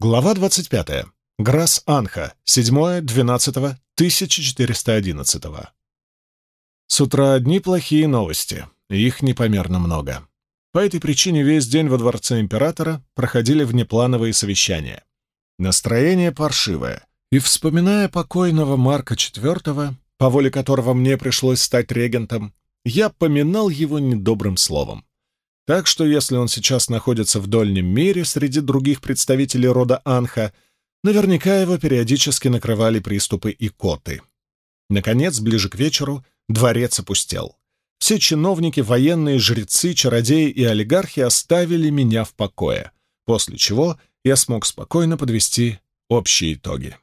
Глава 25. Грас Анха. 7.12.1411. С утра одни плохие новости. Их непомерно много. По этой причине весь день во дворце императора проходили внеплановые совещания. Настроение паршивое. И, вспоминая покойного Марка IV, по воле которого мне пришлось стать регентом, я поминал его недобрым словом. Так что если он сейчас находится в Дольнем мире среди других представителей рода Анха, наверняка его периодически накрывали приступы икоты. Наконец, ближе к вечеру, дворец опустел. Все чиновники, военные, жрецы, чародеи и олигархи оставили меня в покое, после чего я смог спокойно подвести общие итоги.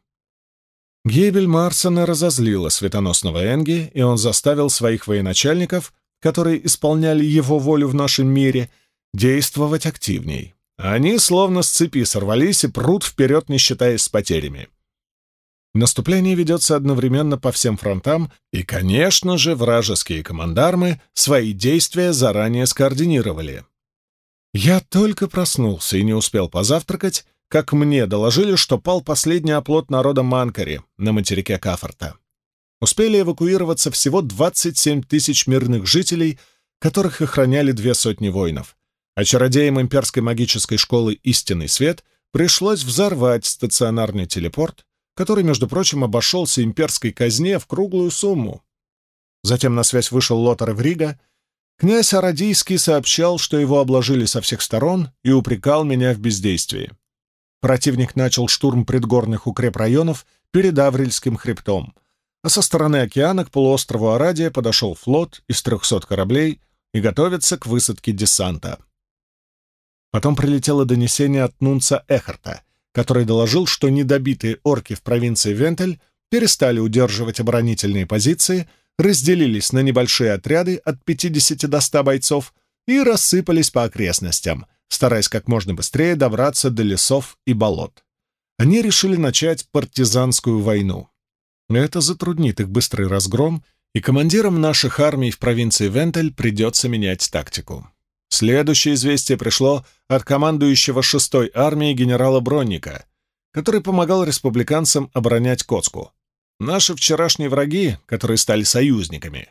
Гибель Марсона разозлила светоносного Энги, и он заставил своих военачальников которые исполняли его волю в нашем мире, действовать активней. Они словно с цепи сорвались и прут вперед, не считаясь с потерями. Наступление ведется одновременно по всем фронтам, и, конечно же, вражеские командармы свои действия заранее скоординировали. Я только проснулся и не успел позавтракать, как мне доложили, что пал последний оплот народа Манкари на материке Кафорта успели эвакуироваться всего 27 тысяч мирных жителей, которых охраняли две сотни воинов. А чародеям имперской магической школы «Истинный свет» пришлось взорвать стационарный телепорт, который, между прочим, обошелся имперской казне в круглую сумму. Затем на связь вышел Лотар Врига. Князь Арадийский сообщал, что его обложили со всех сторон и упрекал меня в бездействии. Противник начал штурм предгорных укрепрайонов перед Аврельским хребтом, а со стороны океана к полуострову Арадия подошел флот из 300 кораблей и готовится к высадке десанта. Потом прилетело донесение от Нунца Эхарта, который доложил, что недобитые орки в провинции Вентель перестали удерживать оборонительные позиции, разделились на небольшие отряды от 50 до 100 бойцов и рассыпались по окрестностям, стараясь как можно быстрее добраться до лесов и болот. Они решили начать партизанскую войну. Это затруднит их быстрый разгром, и командирам наших армий в провинции Вентель придется менять тактику. Следующее известие пришло от командующего 6-й армией генерала Бронника, который помогал республиканцам оборонять Коцку. Наши вчерашние враги, которые стали союзниками,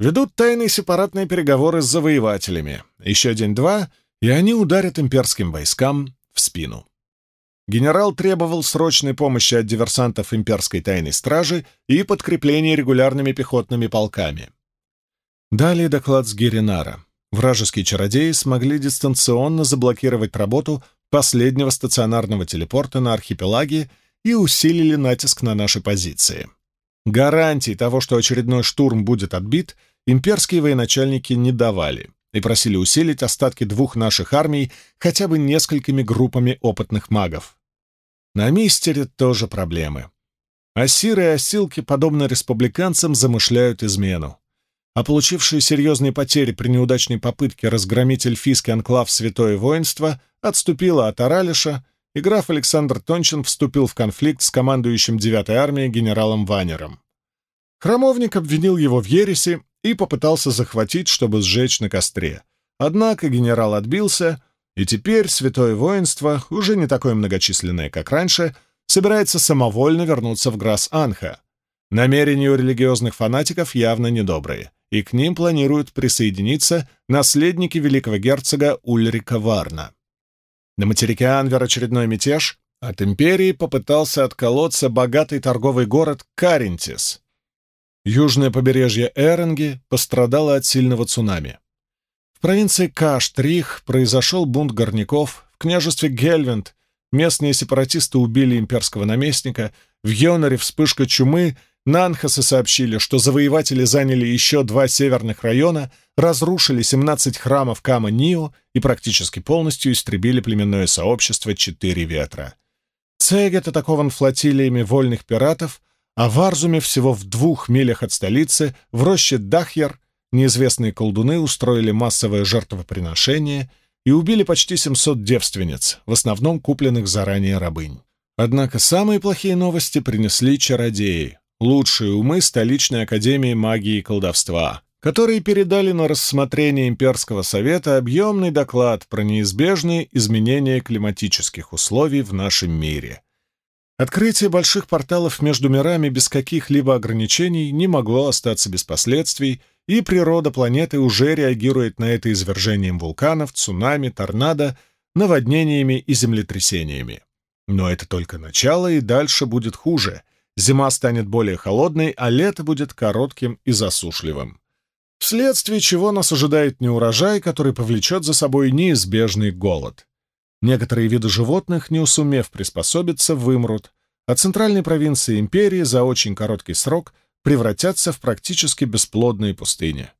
ведут тайные сепаратные переговоры с завоевателями. Еще день-два, и они ударят имперским войскам в спину. Генерал требовал срочной помощи от диверсантов имперской тайной стражи и подкрепления регулярными пехотными полками. Далее доклад с Геринара. Вражеские чародеи смогли дистанционно заблокировать работу последнего стационарного телепорта на архипелаге и усилили натиск на наши позиции. Гарантий того, что очередной штурм будет отбит, имперские военачальники не давали и просили усилить остатки двух наших армий хотя бы несколькими группами опытных магов. На Мистере тоже проблемы. Асиры и осилки, подобно республиканцам, замышляют измену. А получившие серьезные потери при неудачной попытке разгромить эльфийский анклав Святое Воинство отступила от Аралиша, и граф Александр Тончин вступил в конфликт с командующим 9-й армией генералом Ванером. Храмовник обвинил его в ереси и попытался захватить, чтобы сжечь на костре. Однако генерал отбился, и теперь святое воинство, уже не такое многочисленное, как раньше, собирается самовольно вернуться в Грасс-Анха. Намерения у религиозных фанатиков явно недобрые, и к ним планируют присоединиться наследники великого герцога Ульрика Варна. На материке Анвер очередной мятеж. От империи попытался отколоться богатый торговый город Карентис. Южное побережье Эренги пострадало от сильного цунами. В провинции Каштрих произошел бунт горняков, в княжестве Гельвент местные сепаратисты убили имперского наместника, в Йонаре вспышка чумы, Нанхасы сообщили, что завоеватели заняли еще два северных района, разрушили 17 храмов Кама-Нио и практически полностью истребили племенное сообщество Четыре Ветра. Цегет атакован флотилиями вольных пиратов, а в Арзуме всего в двух милях от столицы, в роще Дахьер, неизвестные колдуны устроили массовое жертвоприношение и убили почти 700 девственниц, в основном купленных заранее рабынь. Однако самые плохие новости принесли чародеи, лучшие умы столичной академии магии и колдовства, которые передали на рассмотрение Имперского совета объемный доклад про неизбежные изменения климатических условий в нашем мире. Открытие больших порталов между мирами без каких-либо ограничений не могло остаться без последствий, и природа планеты уже реагирует на это извержением вулканов, цунами, торнадо, наводнениями и землетрясениями. Но это только начало, и дальше будет хуже. Зима станет более холодной, а лето будет коротким и засушливым. Вследствие чего нас ожидает неурожай, который повлечет за собой неизбежный голод. Некоторые виды животных, не усумев приспособиться, вымрут, а центральные провинции империи за очень короткий срок превратятся в практически бесплодные пустыни.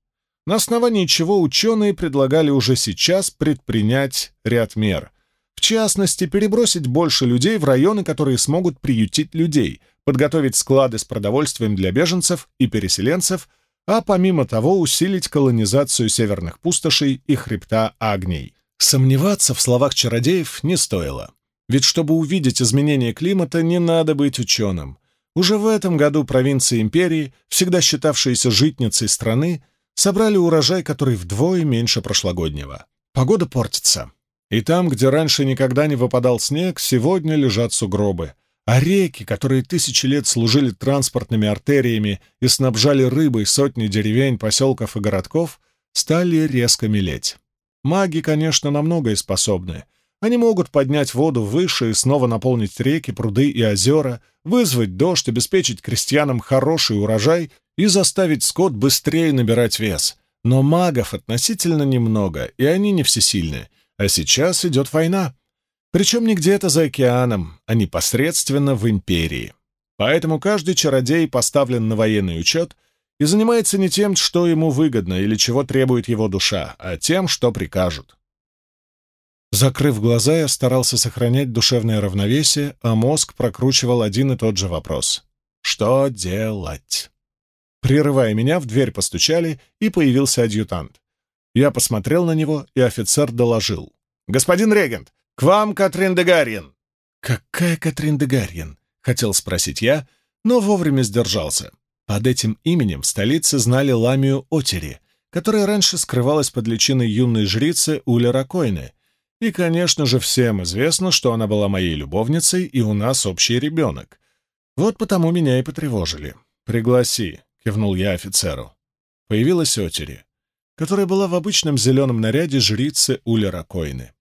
На основании чего ученые предлагали уже сейчас предпринять ряд мер. В частности, перебросить больше людей в районы, которые смогут приютить людей, подготовить склады с продовольствием для беженцев и переселенцев, а помимо того усилить колонизацию северных пустошей и хребта Агний. Сомневаться в словах чародеев не стоило. Ведь чтобы увидеть изменение климата, не надо быть ученым. Уже в этом году провинции империи, всегда считавшиеся житницей страны, собрали урожай, который вдвое меньше прошлогоднего. Погода портится. И там, где раньше никогда не выпадал снег, сегодня лежат сугробы. А реки, которые тысячи лет служили транспортными артериями и снабжали рыбой сотни деревень, поселков и городков, стали резко мелеть. Маги, конечно, на многое способны. Они могут поднять воду выше и снова наполнить реки, пруды и озера, вызвать дождь, обеспечить крестьянам хороший урожай и заставить скот быстрее набирать вес. Но магов относительно немного, и они не всесильны. А сейчас идет война. Причем не где-то за океаном, а непосредственно в империи. Поэтому каждый чародей поставлен на военный учет и занимается не тем, что ему выгодно или чего требует его душа, а тем, что прикажут. Закрыв глаза, я старался сохранять душевное равновесие, а мозг прокручивал один и тот же вопрос. Что делать? Прерывая меня, в дверь постучали, и появился адъютант. Я посмотрел на него, и офицер доложил. «Господин регент, к вам Катрин де Гарьен!» «Какая Катрин де Гарьен?» — хотел спросить я, но вовремя сдержался. Под этим именем в столице знали Ламию Отери, которая раньше скрывалась под личиной юной жрицы Улера Койны. И, конечно же, всем известно, что она была моей любовницей, и у нас общий ребенок. Вот потому меня и потревожили. «Пригласи», — кивнул я офицеру. Появилась Отери, которая была в обычном зеленом наряде жрицы Улера Койны.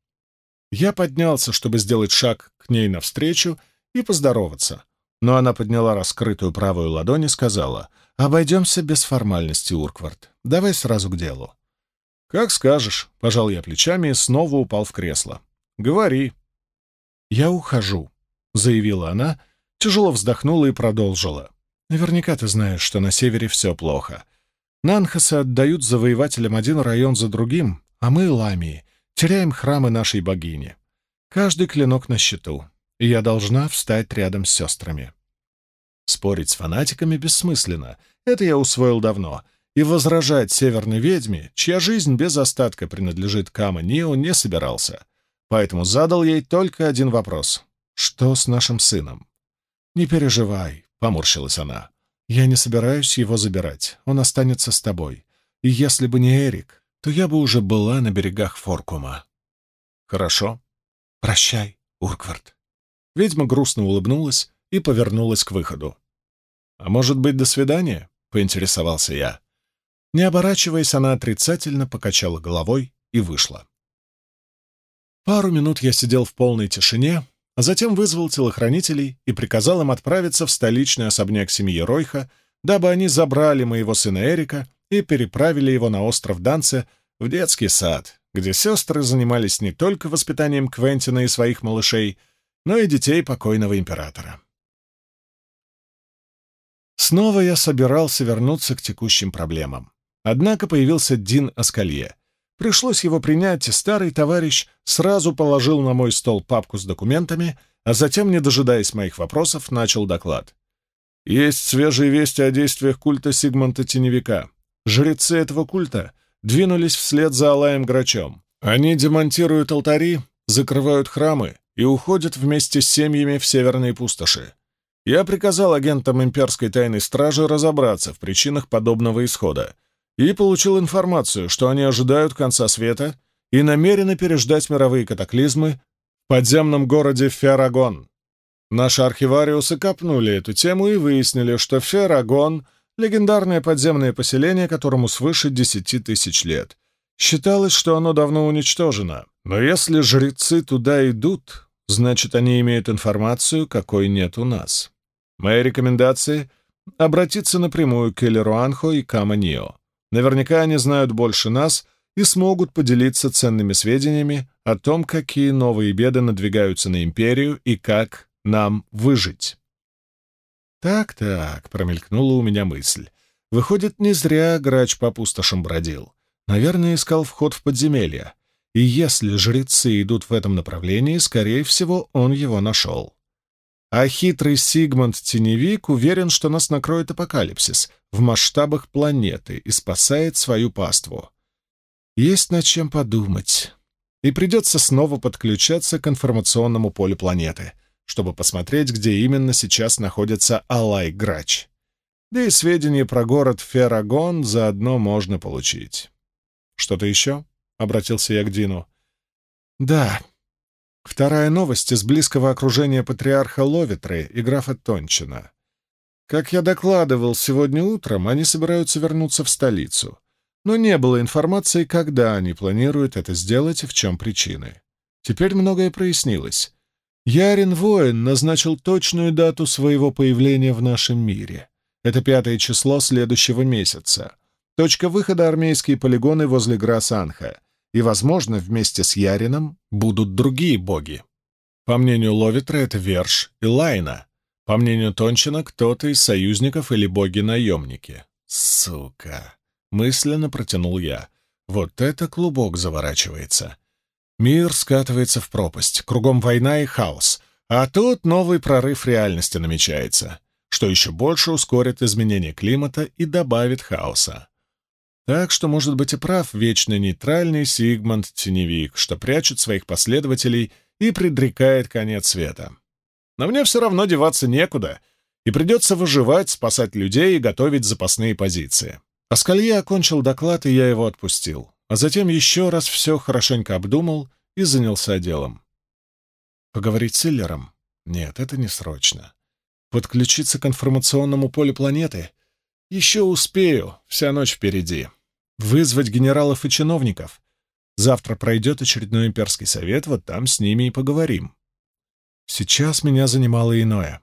Я поднялся, чтобы сделать шаг к ней навстречу и поздороваться — но она подняла раскрытую правую ладонь и сказала, «Обойдемся без формальности, Урквард. Давай сразу к делу». «Как скажешь», — пожал я плечами и снова упал в кресло. «Говори». «Я ухожу», — заявила она, тяжело вздохнула и продолжила. «Наверняка ты знаешь, что на севере все плохо. Нанхасы отдают завоевателям один район за другим, а мы, Ламии, теряем храмы нашей богини. Каждый клинок на счету и я должна встать рядом с сестрами. Спорить с фанатиками бессмысленно, это я усвоил давно, и возражать северной ведьме, чья жизнь без остатка принадлежит Кама Нио, не собирался. Поэтому задал ей только один вопрос. «Что с нашим сыном?» «Не переживай», — поморщилась она. «Я не собираюсь его забирать. Он останется с тобой. И если бы не Эрик, то я бы уже была на берегах Форкума». «Хорошо. Прощай, Урквард». Ведьма грустно улыбнулась и повернулась к выходу. «А может быть, до свидания?» — поинтересовался я. Не оборачиваясь, она отрицательно покачала головой и вышла. Пару минут я сидел в полной тишине, а затем вызвал телохранителей и приказал им отправиться в столичный особняк семьи Ройха, дабы они забрали моего сына Эрика и переправили его на остров Данце в детский сад, где сестры занимались не только воспитанием Квентина и своих малышей, но и детей покойного императора. Снова я собирался вернуться к текущим проблемам. Однако появился Дин Аскалье. Пришлось его принять, и старый товарищ сразу положил на мой стол папку с документами, а затем, не дожидаясь моих вопросов, начал доклад. Есть свежие вести о действиях культа Сигмонта Теневика. Жрецы этого культа двинулись вслед за Алаем Грачом. Они демонтируют алтари, закрывают храмы и уходят вместе с семьями в северные пустоши. Я приказал агентам имперской тайной стражи разобраться в причинах подобного исхода и получил информацию, что они ожидают конца света и намерены переждать мировые катаклизмы в подземном городе Феррагон. Наши архивариусы копнули эту тему и выяснили, что Феррагон — легендарное подземное поселение, которому свыше десяти тысяч лет. Считалось, что оно давно уничтожено, но если жрецы туда идут, значит, они имеют информацию, какой нет у нас. Мои рекомендации — обратиться напрямую к Элеруанхо и Каманио. Наверняка они знают больше нас и смогут поделиться ценными сведениями о том, какие новые беды надвигаются на империю и как нам выжить. «Так-так», — промелькнула у меня мысль. «Выходит, не зря грач по пустошам бродил. Наверное, искал вход в подземелье. И если жрецы идут в этом направлении, скорее всего, он его нашел. А хитрый Сигмунд Теневик уверен, что нас накроет апокалипсис в масштабах планеты и спасает свою паству. Есть над чем подумать. И придется снова подключаться к информационному полю планеты, чтобы посмотреть, где именно сейчас находится Алай-Грач. Да и сведения про город Феррагон заодно можно получить. «Что-то еще?» — обратился я к Дину. «Да. Вторая новость из близкого окружения патриарха Ловитры и графа Тончина. Как я докладывал сегодня утром, они собираются вернуться в столицу, но не было информации, когда они планируют это сделать и в чем причины. Теперь многое прояснилось. Ярин Воин назначил точную дату своего появления в нашем мире. Это пятое число следующего месяца. Точка выхода — армейские полигоны возле Грасанха. И, возможно, вместе с Ярином будут другие боги. По мнению Ловитра, это Верш и Лайна, по мнению Тончина, кто-то из союзников или боги-наемники. Сука! Мысленно протянул я. Вот это клубок заворачивается. Мир скатывается в пропасть, кругом война и хаос. А тут новый прорыв реальности намечается, что еще больше ускорит изменение климата и добавит хаоса. Так что, может быть, и прав вечно нейтральный Сигмунд Теневик, что прячет своих последователей и предрекает конец света. Но мне все равно деваться некуда, и придется выживать, спасать людей и готовить запасные позиции. Аскалье окончил доклад, и я его отпустил, а затем еще раз все хорошенько обдумал и занялся делом. Поговорить с Иллером? Нет, это не срочно. Подключиться к информационному полю планеты? Еще успею, вся ночь впереди. Вызвать генералов и чиновников? Завтра пройдет очередной имперский совет, вот там с ними и поговорим. Сейчас меня занимало иное.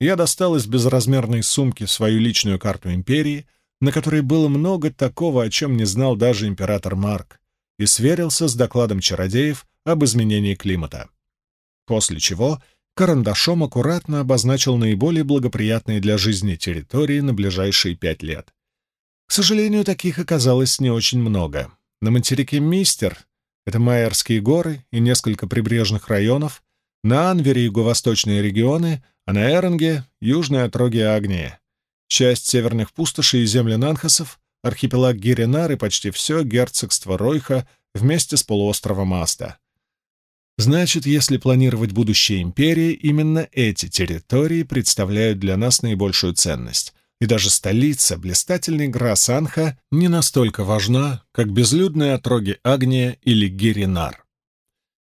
Я достал из безразмерной сумки свою личную карту империи, на которой было много такого, о чем не знал даже император Марк, и сверился с докладом чародеев об изменении климата. После чего карандашом аккуратно обозначил наиболее благоприятные для жизни территории на ближайшие пять лет. К сожалению, таких оказалось не очень много. На материке Мистер — это Майерские горы и несколько прибрежных районов, на Анвере — юго-восточные регионы, а на Эренге — южные отроги Агнии. Часть северных пустошей и земли Нанхасов, архипелаг Гиренар и почти все герцогство Ройха вместе с полуостровом Аста. Значит, если планировать будущее империи, именно эти территории представляют для нас наибольшую ценность. И даже столица, блистательный Грасанха, не настолько важна, как безлюдные отроги Агния или Гиринар.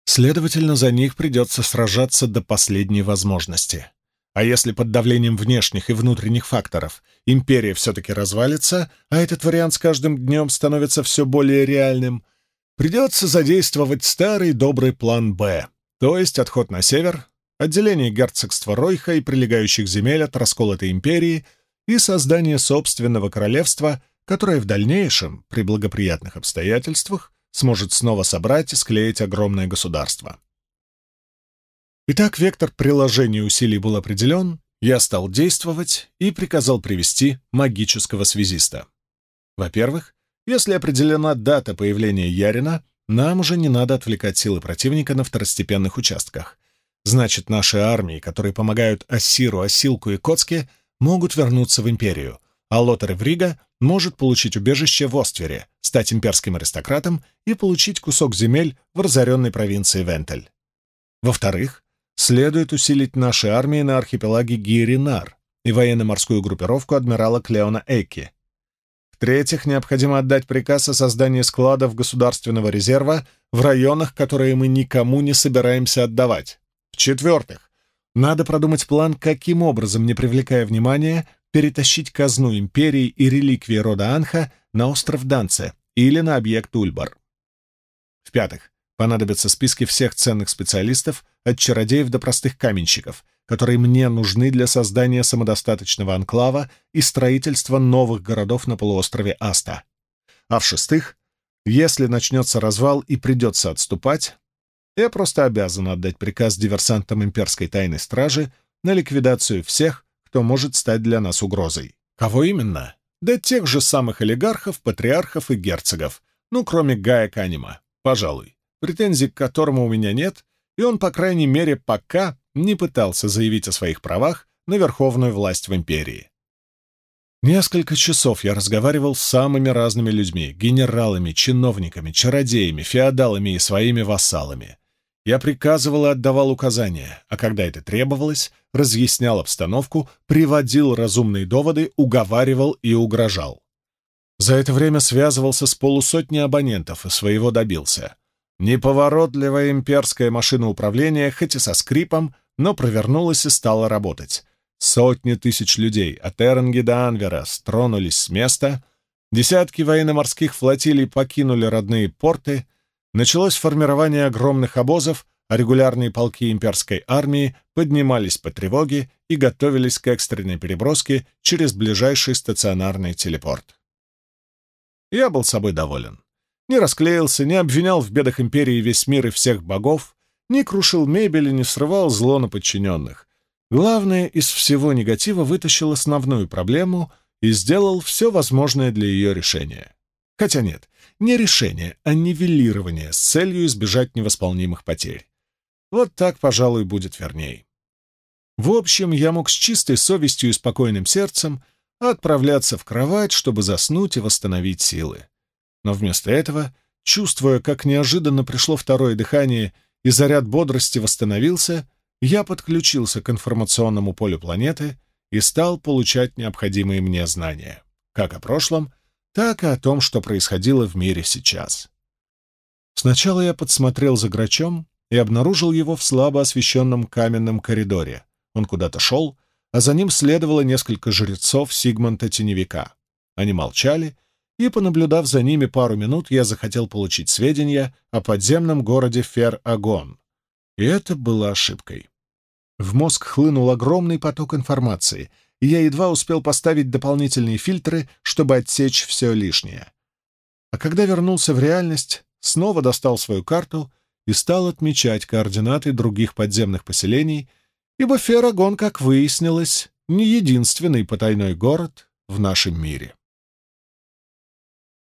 Следовательно, за них придется сражаться до последней возможности. А если под давлением внешних и внутренних факторов империя все-таки развалится, а этот вариант с каждым днем становится все более реальным, придется задействовать старый добрый план «Б», то есть отход на север, отделение герцогства Ройха и прилегающих земель от расколотой империи и создание собственного королевства, которое в дальнейшем, при благоприятных обстоятельствах, сможет снова собрать и склеить огромное государство. Итак, вектор приложения усилий был определен, я стал действовать и приказал привести магического связиста. Во-первых, если определена дата появления Ярина, нам уже не надо отвлекать силы противника на второстепенных участках. Значит, наши армии, которые помогают Ассиру, Осилку и Коцке, могут вернуться в Империю, а Лотер Врига может получить убежище в Оствере, стать имперским аристократом и получить кусок земель в разоренной провинции Вентель. Во-вторых, следует усилить наши армии на архипелаге Гиринар и военно-морскую группировку адмирала Клеона Эйки. В-третьих, необходимо отдать приказ о создании складов государственного резерва в районах, которые мы никому не собираемся отдавать. В-четвертых, надо продумать план, каким образом, не привлекая внимания, перетащить казну империи и реликвии рода Анха на остров Данце или на объект Ульбар. В-пятых, понадобятся списки всех ценных специалистов, от чародеев до простых каменщиков, которые мне нужны для создания самодостаточного анклава и строительства новых городов на полуострове Аста. А в-шестых, если начнется развал и придется отступать, я просто обязан отдать приказ диверсантам имперской тайной стражи на ликвидацию всех, кто может стать для нас угрозой. Кого именно? Да тех же самых олигархов, патриархов и герцогов, ну, кроме Гая Канима, пожалуй, претензий к которому у меня нет, и он, по крайней мере, пока не пытался заявить о своих правах на верховную власть в империи. Несколько часов я разговаривал с самыми разными людьми — генералами, чиновниками, чародеями, феодалами и своими вассалами. Я приказывал и отдавал указания, а когда это требовалось, разъяснял обстановку, приводил разумные доводы, уговаривал и угрожал. За это время связывался с полусотней абонентов и своего добился. Неповоротливая имперская машина управления, хоть и со скрипом, но провернулась и стала работать. Сотни тысяч людей от Эренги до Анвера стронулись с места, десятки военно-морских флотилий покинули родные порты, началось формирование огромных обозов, а регулярные полки имперской армии поднимались по тревоге и готовились к экстренной переброске через ближайший стационарный телепорт. Я был собой доволен. Не расклеился, не обвинял в бедах империи весь мир и всех богов, не крушил мебель и не срывал зло на подчиненных. Главное, из всего негатива вытащил основную проблему и сделал все возможное для ее решения. Хотя нет, не решение, а нивелирование с целью избежать невосполнимых потерь. Вот так, пожалуй, будет верней. В общем, я мог с чистой совестью и спокойным сердцем отправляться в кровать, чтобы заснуть и восстановить силы. Но вместо этого, чувствуя, как неожиданно пришло второе дыхание и заряд бодрости восстановился, я подключился к информационному полю планеты и стал получать необходимые мне знания, как о прошлом, так и о том, что происходило в мире сейчас. Сначала я подсмотрел за грачом и обнаружил его в слабо освещенном каменном коридоре. Он куда-то шел, а за ним следовало несколько жрецов Сигмонта Теневика. Они молчали и, понаблюдав за ними пару минут, я захотел получить сведения о подземном городе Фер-Агон. И это было ошибкой. В мозг хлынул огромный поток информации, и я едва успел поставить дополнительные фильтры, чтобы отсечь все лишнее. А когда вернулся в реальность, снова достал свою карту и стал отмечать координаты других подземных поселений, ибо Ферагон, как выяснилось, не единственный потайной город в нашем мире.